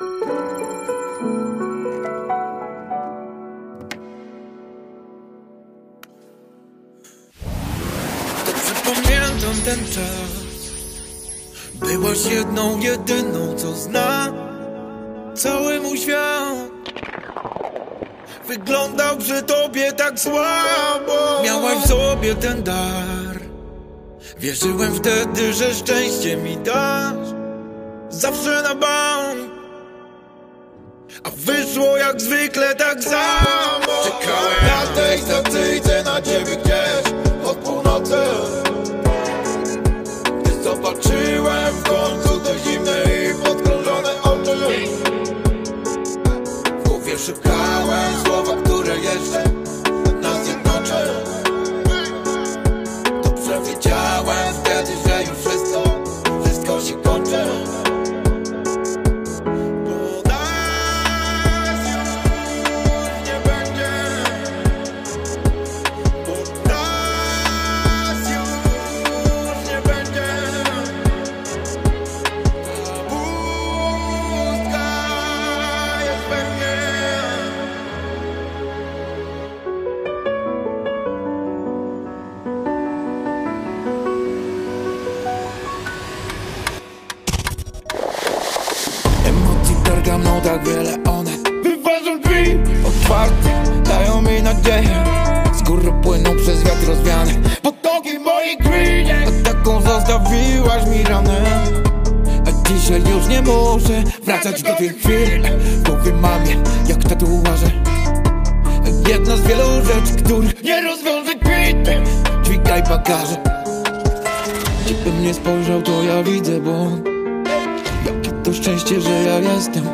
Dobrze pamiętam ten czas. Byłaś jedną, jedyną, co zna Cały mój świat. Wyglądał przy tobie tak słabo. Miałaś w sobie ten dar. Wierzyłem wtedy, że szczęście mi dasz. Zawsze na bank. A wyszło jak zwykle tak samo. Czekałem. Na tej stacyjce na ciebie gdzieś od północy. Gdy zobaczyłem w końcu te zimne i podkrążone oczy. W głowie szukałem tak wiele one. Wyważą drzwi. Otwarte Dają mi nadzieję. Z góry płyną przez wiatr rozwiane. Potoki mojej krwi A taką zostawiłaś mi ranę. A dzisiaj już nie muszę Wracać do tych chwil. W głowie mam je jak tatuaże. Jedna z wielu rzeczy, których nie rozwiąże kwity Dźwigaj bagaże. Gdybym nie spojrzał to ja widzę błąd. Jakie to szczęście, że ja jestem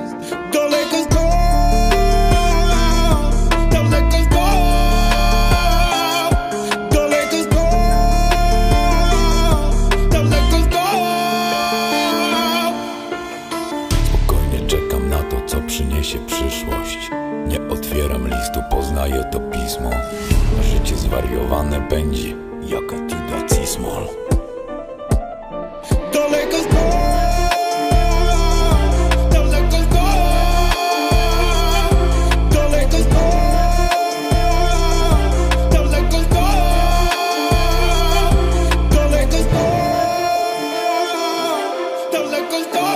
Nie otwieram listu, poznaję to pismo A życie zwariowane pędzi Jak Atida Cismol Daleko stąd Don't let go.